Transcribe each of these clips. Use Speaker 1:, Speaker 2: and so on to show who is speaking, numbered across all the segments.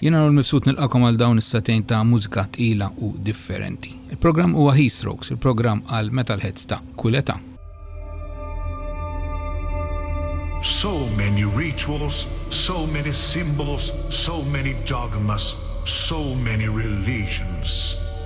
Speaker 1: Jien Arnold Mifsud nilqakom għal dawn is-satejn ta' mużika tqila u differenti. Il-programm huwa Heat Strokes, il-programm għal metalheads ta' kull età.
Speaker 2: So many rituals, so many symbols, so many dogmas, so many religions.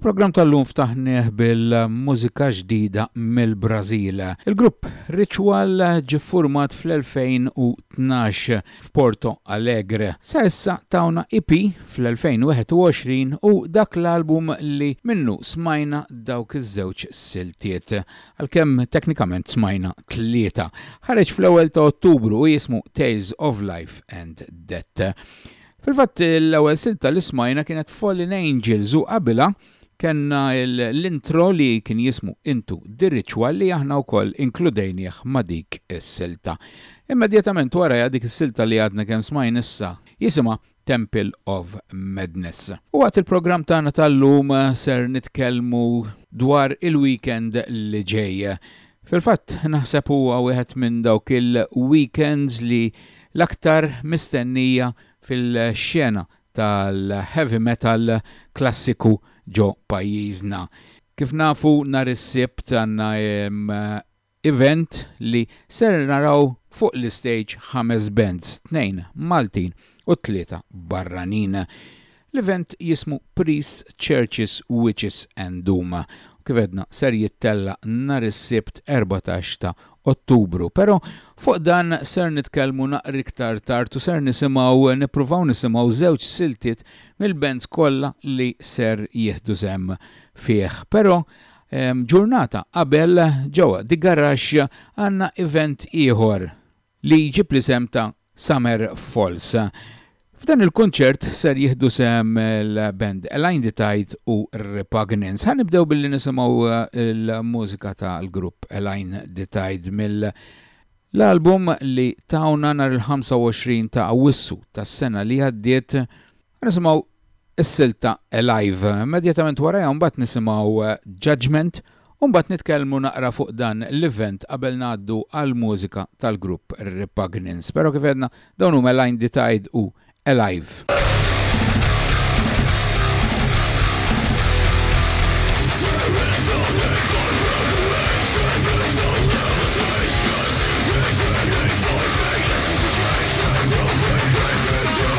Speaker 1: Il-programm tal-lum ftaħnieh bil-mużika ġdida mill-Brażil. Il-grupp Ritual ġi format fl-2012 f'Porto Alegre. Sa issa tawna EP fl-2021 u dak l-album li minnu smajna dawk iż-żewġ siltiet. Għalkemm teknikament smajna tlieta. Ħareġ fl-ewwel ta' Ottubru u jismu Tales of Life and Death. Fil-fatt l-ewwel silta li smajna kienet Fallen Angels u qabilha kellna l-intro li kien jismu Into the Ritual li aħna wkoll inkludejnieh ma' dik is-silta. Immedjatament warajha dik is-silta li għadna kemm smajn issa jisimha Temple of Madness. U waqt il-programm tagħna tal-lum ser nitkellmu dwar il-weekend li ġej. Fil-fatt, naħseb huwa wieħed minn dawk il-weekends li l-aktar mistennija fil-xena tal-heavy metal klassiku ġo pajjiżna. Kif nafu nhar is-Sibt għandna event li ser naraw fuq l-istage ħames bands, tnejn Maltin u tlieta barranin. L-event jismu Priests, Churches, Witches and Doom u kif għedna ser jittellaq nhar is-Sibt 14 ta' Ottubru. Pero fuq dan ser nitkellmu naqra iktar tard u ser nisimgħu nippruvaw nisimgħu żewġ siltiet mill-bands kollha li ser jieħdu sehem fih. Pero ġurnata qabel ġewwa The Garage għandna event ieħor li jġib l-isem ta' Summer Falls. F'dan il-kunċert ser jieħdu sehem l-band Align the Tide u Repugnance. Ħa nibdew billi nisimgħu l-mużika tal-grupp Align the Tide mill l-album li tawna nhar il-25 ta' Awwissu tas-sena li għaddiet Nisimgħu s-silta Alive, immedjatament warajha mbagħad nisimgħu Judgment u mbagħad nitkellmu naqra fuq dan l-event qabel ngħaddu għall-mużika tal-grupp Repugnance. Però kif għedna, dawn huma Line the Tide u Alive.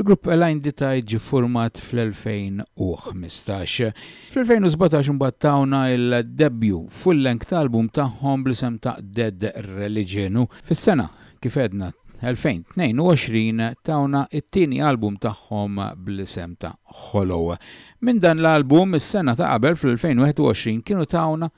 Speaker 1: Il-grupp Align Ditaj ġie ffurmat fl-2015. Fl-2017 imbagħad tawna il-debju full-length album tagħhom bl-isem ta' Dead Religion u fis-sena, kif għedna, 2022 tawna t-tieni album tagħhom bl-isem ta' Hollow. Minn dan l-album, is-sena ta' qabel fl-2021 kienu tawna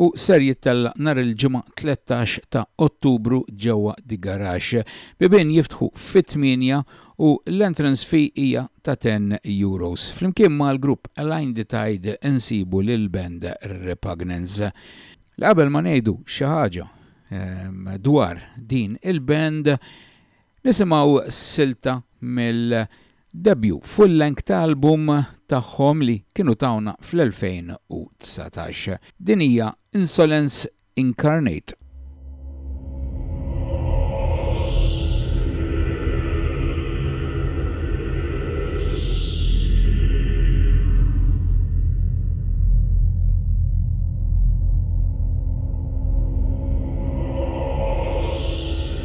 Speaker 1: u ser jittella' nhar il-Ġimgħa 13 ta' Ottubru ġewwa The Garage. Bibien jiftħu fit-tmienja u l-entrance fee hija ta' ten Euros. Flimkien mal-grupp Align the Tide insibu lill-band Repugnance. Qabel ma ngħidu xi ħaġa dwar din il-band, nisimgħu silta mill Debju full-length ta' album tagħhom li kienu tawna fl-2019. Din hija Insolence Incarnate.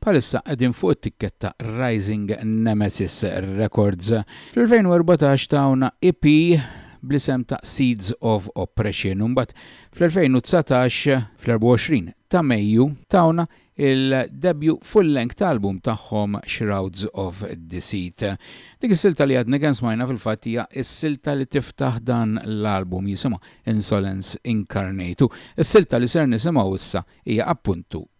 Speaker 1: Bħalissa qegħdin fuq it-tikketta Rising Nemesis Records. Fl-2014 tawna EP bl-isem ta' Seeds of Oppression u mbagħad fl-2019, fl-24 ta' Mejju, tawna il-debut full-length album tagħhom Shrouds of Deceit. Dik is-silta li għadna kemm smajna fil-fatt hija s-silta li tiftaħ dan l-album, jisimha Insolence Incarnate u s-silta li ser nisimgħu issa hija appuntu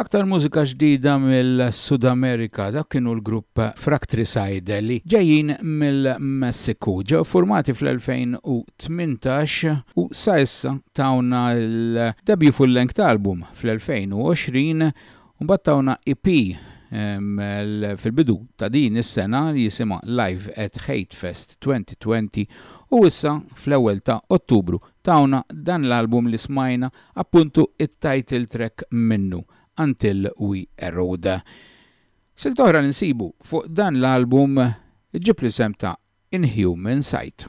Speaker 3: Aktar
Speaker 4: mużika ġdida mill-Sudamerika, dawk kienu l-grupp Fractricide li ġejjin mill-Messiku. Ġew ffurmati fl-2018 u sa issa tawna l-debut full-length album fl-2020 u mbagħad tawna EP fil-bidu ta' din is-sena li jisimha Live at Hatefest 2020 u issa fl-ewwel ta' Ottubru tawna dan l-album li smajna Appuntu it-title track minnu, Until We Erode. Silta oħra li nsibu fuq dan l-album ġġib l-isem ta' In Human Sight.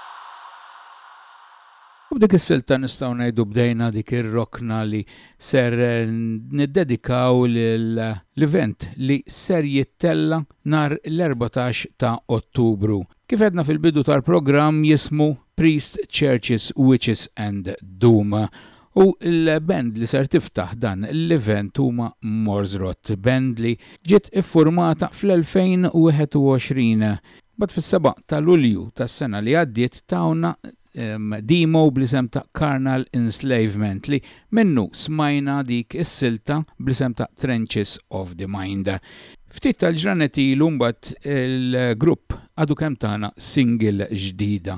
Speaker 4: U
Speaker 1: f'dik is-silta nistgħu ngħidu bdejna dik ir-rokna li ser niddedikaw l-event li ser jittella' nhar l-erbatax ta' Ottubru. Kif għedna fil-bidu tal-programm jismu Priest Churches Witches and Doom u l-band li ser tiftaħ dan l-event huma Morzrot, band li ġiet iffurmata fl-2021. Mbagħad fis-seba' ta' Lulju tas-sena li għaddiet tawna demo bl-isem ta' Carnal Enslavement li minnu smajna dik is-silta bl-isem ta' Trenches of the Mind. Ftit tal-ġranet ilu mbagħad il-grupp għadu kemm tana single ġdida.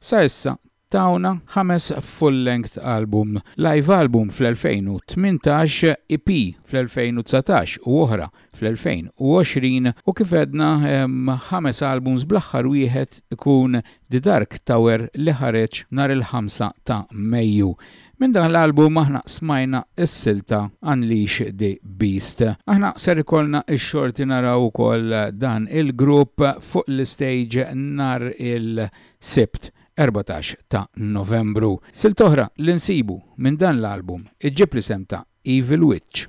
Speaker 1: Sa issa tawna ħames full-length album, live album fl-2018, EP fl-2019 u oħra fl-2020 u kif għedna hemm ħames albums bl-aħħar wieħed ikun The Dark Tower li ħareġ nhar il-ħamsa ta' Mejju. Minn dan l-album aħna smajna s-silta Unleash the Beast. Aħna ser ikollna x-xorti naraw ukoll dan il-grupp fuq l-istage nhar il-ħadd Sibt, 14 ta' Novembru. Silta oħra li nsibu minn dan l-album iġġib l-isem ta' Evil Witch.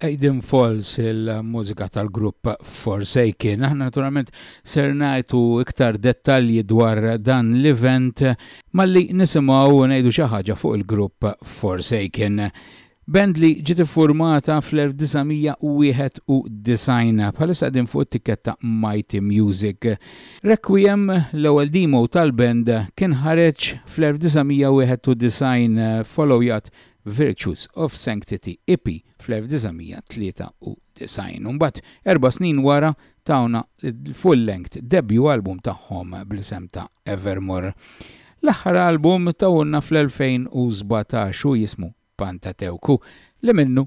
Speaker 1: Aiden Falls il-mużika tal-grupp Forsaken. Aħna naturalment ser ngħidu iktar dettalji dwar dan l-event malli nisimgħu u ngħidu xi ħaġa fuq il-grupp Forsaken. Band li ġiet iffurmata fl-1991 bħalissa qegħdin fuq it-tikketta Mighty Music. Requiem l-ewwel demo tal-band kien ħareġ fl-1991 followjat Virtues of Sanctity, Hippie, fl-1993, u mbagħad erba' snin wara tawna l-full-length debut album tagħhom bl-isem ta' Evermore. L-aħħar album tawhulna fl-2017 u jismu Pantateuku, li minnu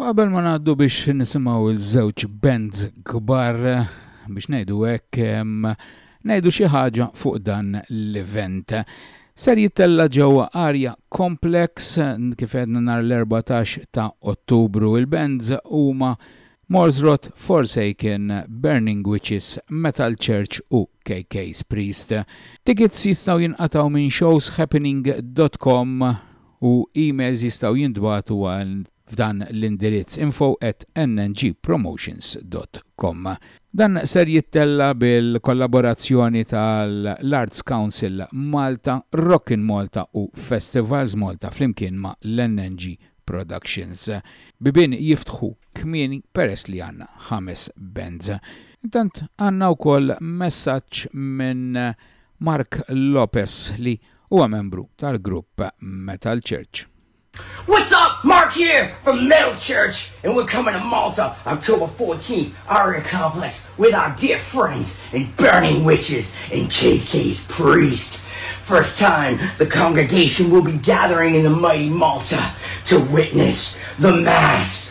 Speaker 1: Qabel ma ngħaddu biex nisimgħu ż-żewġ bands kbar biex ngħidu hekk ngħidu xi ħaġa fuq dan l-event. Ser jittella ġewwa Arja Complex kif għedna nhar l-14 ta' Ottubru. Il-bands huma Morsrot, Forsaken, Burning Witches, Metal Church u KK's Priest. Tickets jistgħu jinqatgħu minn showshappening.com u emails jistgħu jintbagħtu għal f'dan l-indirizz, info at nngpromotions dot com. Dan ser jittella' bil-kollaborazzjoni tal-Arts Council Malta, Rockin Malta u Festivals Malta flimkien ma' l-NNG Productions. Bibien jiftħu kmieni peress li għandna ħames bands. Intant għandna wkoll messaġġ minn Mark Lopez li huwa membru tal-grupp Metal Church.
Speaker 5: What's up? Mark here from Metal Church, and we're coming to Malta October 14th, Aria Complex, with our dear friends and Burning Witches and KK's Priest. First time the congregation will be gathering in the mighty Malta to witness the Mass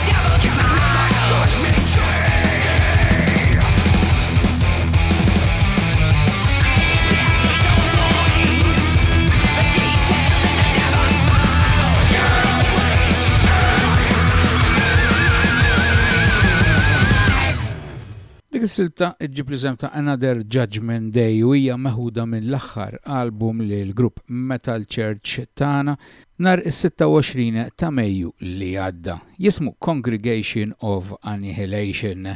Speaker 1: Dik is-silta ġib li ta' Another Judgment Day u hija meħuda mill-aħħar album li l-grupp Metal Church tana Nhar is-26 ta' Mejju li għadda, jismu Congregation of Annihilation.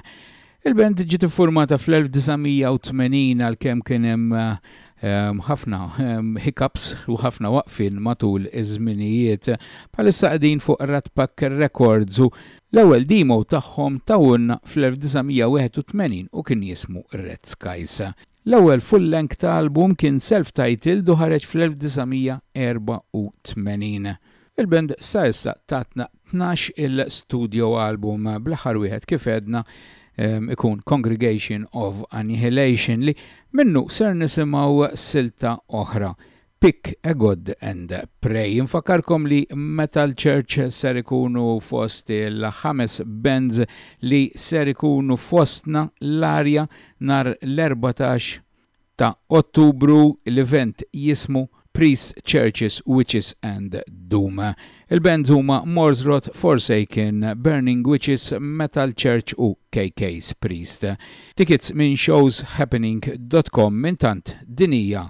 Speaker 1: Il-band ġiet iffurmata fl-1980 għalkemm kien hemm ehm, ħafna ehm, hiccups u ħafna waqfien matul iż-żminijiet. Bħalissa qegħdin fuq Ratpack Records u l-ewwel demo tagħhom tawulna fl-1981 u kien jismu Red Skies. L-ewwel full-length ta' album kien self-titled u ħareġ fl-1984. Il-band sa issa tatna tnax il studio album, bl-aħħar wieħed kif għedna ikun Congregation of Annihilation li minnu ser nisimgħu silta oħra Pick a God and Pray. Infakkarkom li Metal Church ser ikunu fost il-ħames bands li ser ikunu fostna l-arja nhar l-erbatax ta' Ottubru, l-event jismu Priest Churches, Witches and Doom. Il-bands huma Morsrot, Forsaken, Burning Witches, Metal Church u KK's Priest. Tickets minn
Speaker 2: showshappening dot com, intant din hija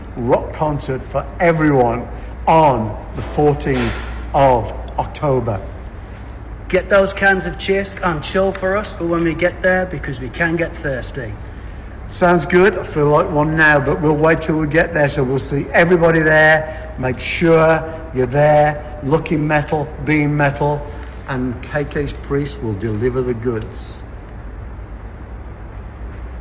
Speaker 2: rock concert for everyone on the 14th of October.
Speaker 6: Get those cans of chisk and chill for us for when we get there because we can get thirsty.
Speaker 2: Sounds good. I feel like one now, but we'll wait till we get there. So we'll see everybody there. Make sure you're there, looking metal, being metal and KK's priest will deliver the goods.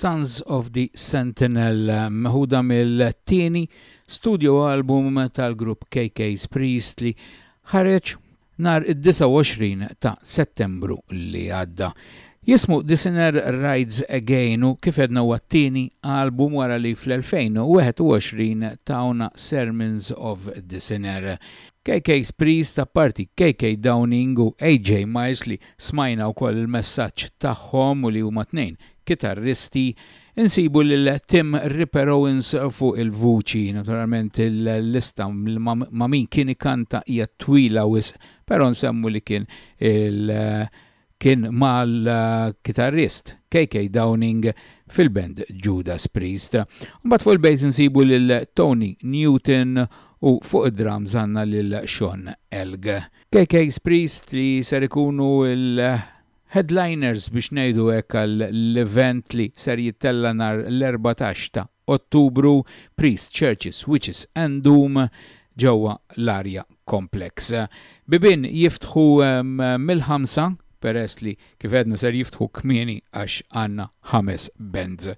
Speaker 1: Sons of the Sentinel, meħuda mill-tieni studio album tal-grupp KK's Priest li ħareġ nhar id-29 ta' Settembru li għadda. Jismu The Sinner Rides Again u kif għedna huwa t-tieni album wara li fl-2021 tawna Sermons of the Sinner. KK Sprees apparti KK Downing u AJ Miles li smajna wkoll il-messaġġ tagħhom u li huma tnejn kitarristi Insibu lil Tim Ripper Owens fuq il-vuċi. Naturalment il-lista ma' min kien ikanta hija twila wisq, però nsemmu li kien il kien mal-kitarrist KK Downing fil-band Judas Priest. Mbagħad fuq il-bass insibu lil Tony Newton u fuq id-drums għandna lil Sean Elg. KK's Priest li ser ikunu l Headliners biex ngħidu hekk għal l-event li ser jittella' nhar l-erbatax ta' Ottubru, Priest, Churches, Witches and Doom ġewwa l-Aria Complex. Bibien jiftħu mill-ħamsa peress li kif għedna ser jiftħu kmieni għax għandna ħames bands.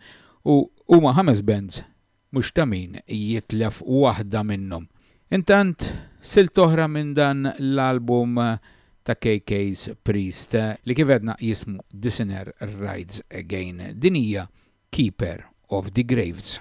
Speaker 1: U huma ħames bands mhux ta' min jitlef waħda minnhom. Intant, silta oħra minn dan l-album ta' KK's Priest, li kif għedna jismu The Sinner Rides Again. Din hija Keeper of the Graves.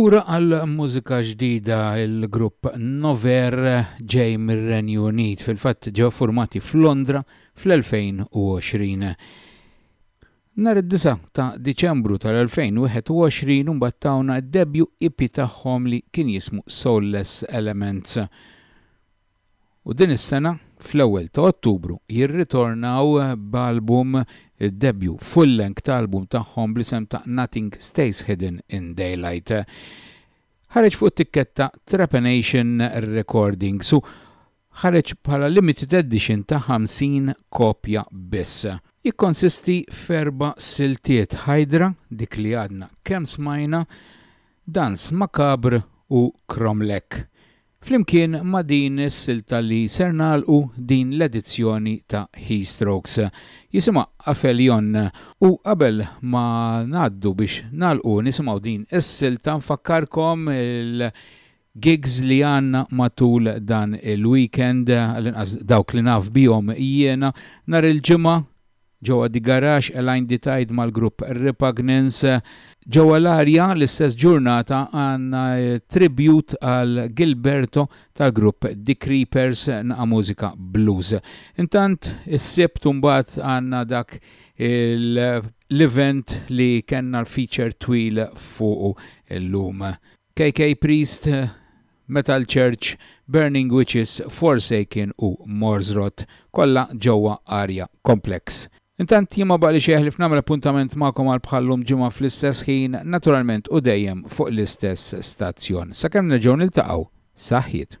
Speaker 1: Lura għal mużika ġdida il-grupp Nover ġej mir-Renju Unit fil-fatt ġew formati f'Londra fl-2020. Nhar id-disa' ta' Diċembru tal-2021 imbagħad tawna d-debju EP tagħhom li kien jismu Soulless Elements. U din is-sena fl-ewwel ta' Ottubru jirritornaw b'album debju full-length album tagħhom bl-isem ta' Nothing Stays Hidden in Daylight. Ħareġ fuq it-tikketta Trepanation Recordings u ħareġ bħala limited edition ta' 50 kopja biss. Jikkonsisti f'erba' siltiet Hydra, dik li għadna kemm smajna, Danse Macabre u Cromlech. Flimkien ma' din is-silta li ser nagħlqu din l-edizzjoni ta' Heatstrokes. Jisimha Aphelion. U qabel ma ngħaddu biex nagħlqu nisimgħu din is-silta nfakkarkom gigs li għandna matul dan il-weekend, għall-inqas dawk li naf bihom jiena, nhar il-Ġimgħa ġewwa The Garage, Align the Tide mal-grupp Repugnance. Ġewwa l-Arja l-istess ġurnata għandna tribute għal Gilberto tal-grupp The Creepers, naqa' mużika blues. Intant is-Sibt imbagħad għandna dak l-event li kellna l-feature twil fuqu llum. KK Priest, Metal Church, Burning Witches, Forsaken u Morsrot, kollha ġewwa Aria Complex. Intant jien ma baqlix eħlif nagħmel appuntament magħkom għal bħal-lum ġimgħa fl-istess ħin, naturalment u dejjem fuq l-istess stazzjon. Sakemm nerġgħu niltaqgħu, saħħiet.